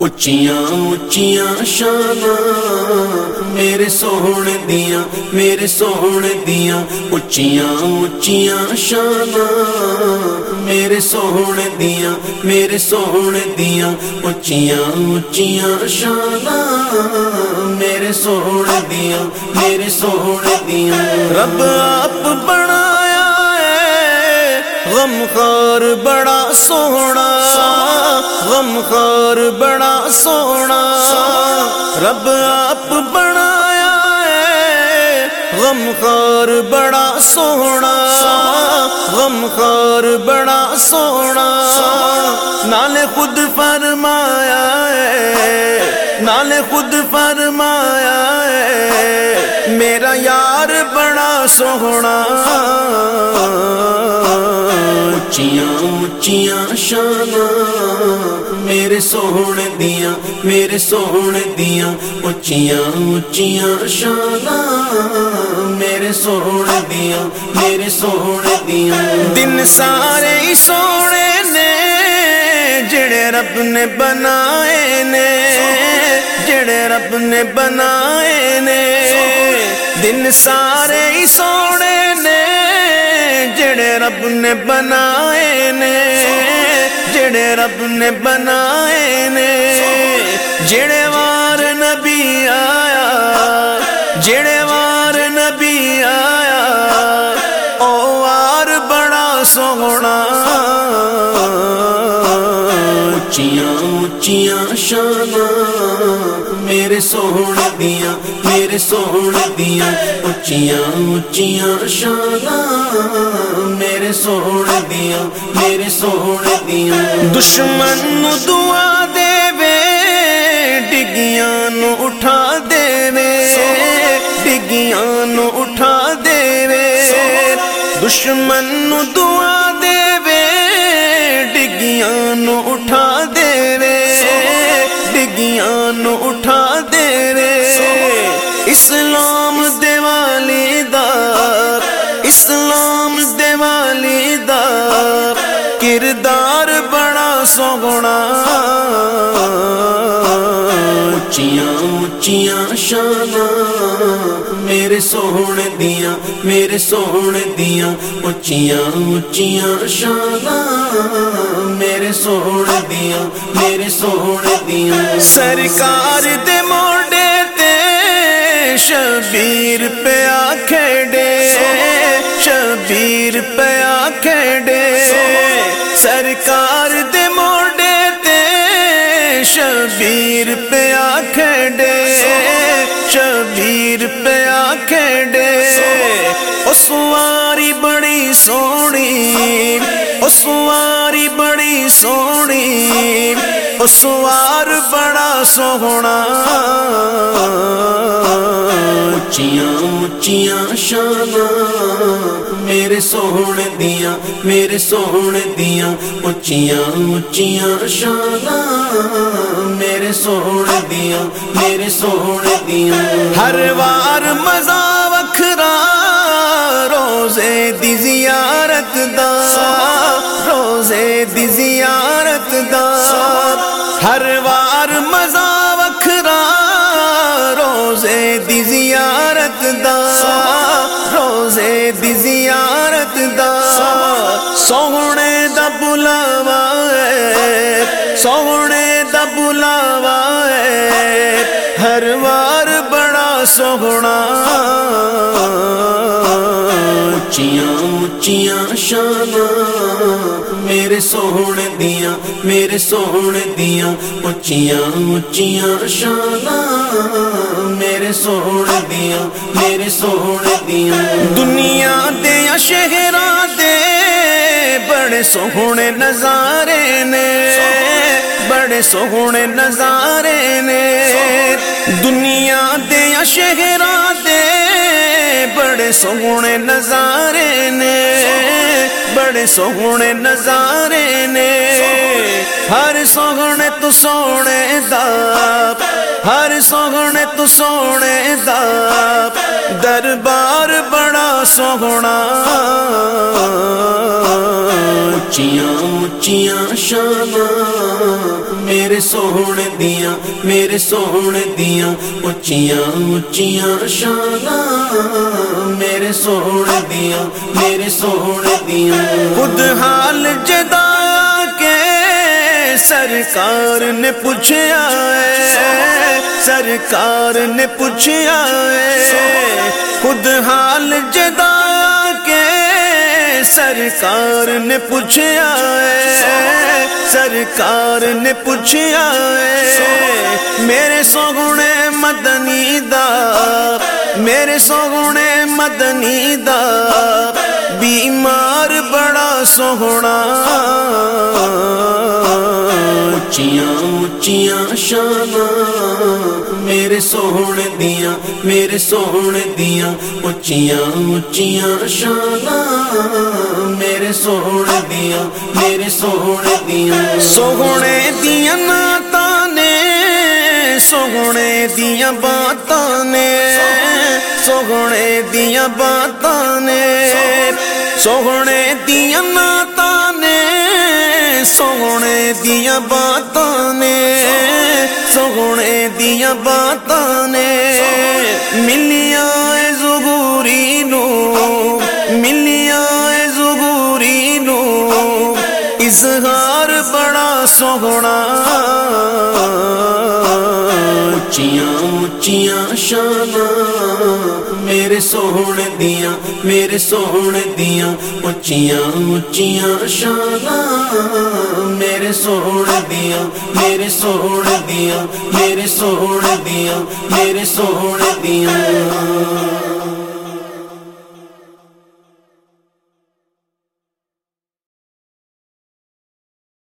اچیاں اچیاں شان میرے سونے دیا میرے سونے دیا اچیاں اچیاں شان میرے سونے دیا میرے سونے دیا اچیاں اچیاں شان میرے سونے دیا میرے سونے دیا رب آپ بنایا غم خار بڑا سونا غم خار بڑا سونا، رب آپ بنایا ہے غم خار بڑا سونا غم خار بڑا سونا، نال خود فرمایا ہے، نال خود فرمایا ہے، میرا یار بڑا سونا۔ اچیاں اچیاں شان میرے سونے دیا میرے سونے دیا اچیاں اچیاں شان میرے سونے دیا میرے سونے دیا دن سارے ہی سونے نے، جڑے رب نے بنائے نے، جڑے رب نے بنائے نے۔ دن سارے ہی سونے نے جڑے رب نے بنائے نے، جڑے رب نے بنائے نے۔ جڑے وار نبی آیا، جڑے وار نبی آیا، او وار بڑا سونا۔ اچیاں اچیاں شان میرے سونے دیا میرے سونے دیا اچیاں اچیاں شان میرے سونے دیا میرے سونے دیا دشمن نو دعا دے وے ڈگیاں نو اٹھا دے وے ڈگیاں نو اٹھا دے وے دشمن نو دعا اسلام دیوالی دار کردار بڑا سوگنا اچیاں اچیاں شان میرے سونے دیا میرے سونے دیا اچیاں اچیاں شان میرے سونے دیا میرے سونے دیا سرکار دے موڈے تے شبیر پیا سونی اس واری بڑی سونی اس وار بڑا سونا اچیاں اچیاں شان میرے سونے دیا میرے سونے دیا اچیاں اچیاں شان میرے سونے دیا میرے سونے دیا ہر وار مزہ روزے دی زیارت دا، روزے دی زیارت دا۔ ہر وار مزہ وکھرا، روزے دی زیارت دا۔ روزے دی زیارت دا۔ سونے دا بلاوا ہے، سونے دا بلاوا ہے۔ ہر وار بڑا سونا۔ اچیاں اچیاں شان میرے سونے دیا میرے سونے دیا اچیاں اچیاں شان میرے سونے دیا میرے سونے دیا دنیا دیا شہراں دے بڑے سونے نظارے نے بڑے سونے نظارے نے دنیا دیا شہراں دے سونے نظارے نے بڑے سونے نظارے نے۔ ہر سونے تو سونے دا۔ ہر سونے تو سونے دا۔ دربار بڑا سونا اچیاں اچیاں شان میرے سونے دیا میرے سونے دیا اچیاں اچیاں شان میرے سونے دیا میرے سونے دیا خود حال جدا کے سرکار نے پوچھا ہے، سرکار نے پوچھا ہے، خود حال جدا کے سرکار نے پوچھا ہے، سرکار نے پوچھا ہے، میرے سوگنے مدنی دا، میرے سوگنے مدنی دا۔ بیمار بڑا سونا اچیاں اچیاں شان میرے سونے دیا میرے سونے دیا اچیاں اچیاں شان میرے سونے دیا میرے سونے دیا سونے دیا ناتا نے سونے دیا باتاں نے۔ سونے دیا باتاں نے۔ سونے دیا ناتا نے سونے دیا باتاں نے سونے دیا باتاں نے ملیا زگوری نو ملیا زگوری نو اظہار بڑا سونا اچیاں اچیاں شان میرے سونے دیا میرے سونے دیا اچیاں اچیاں شان میرے سونے دیا میرے سونے دیا میرے سونے دیا میرے سونے دیا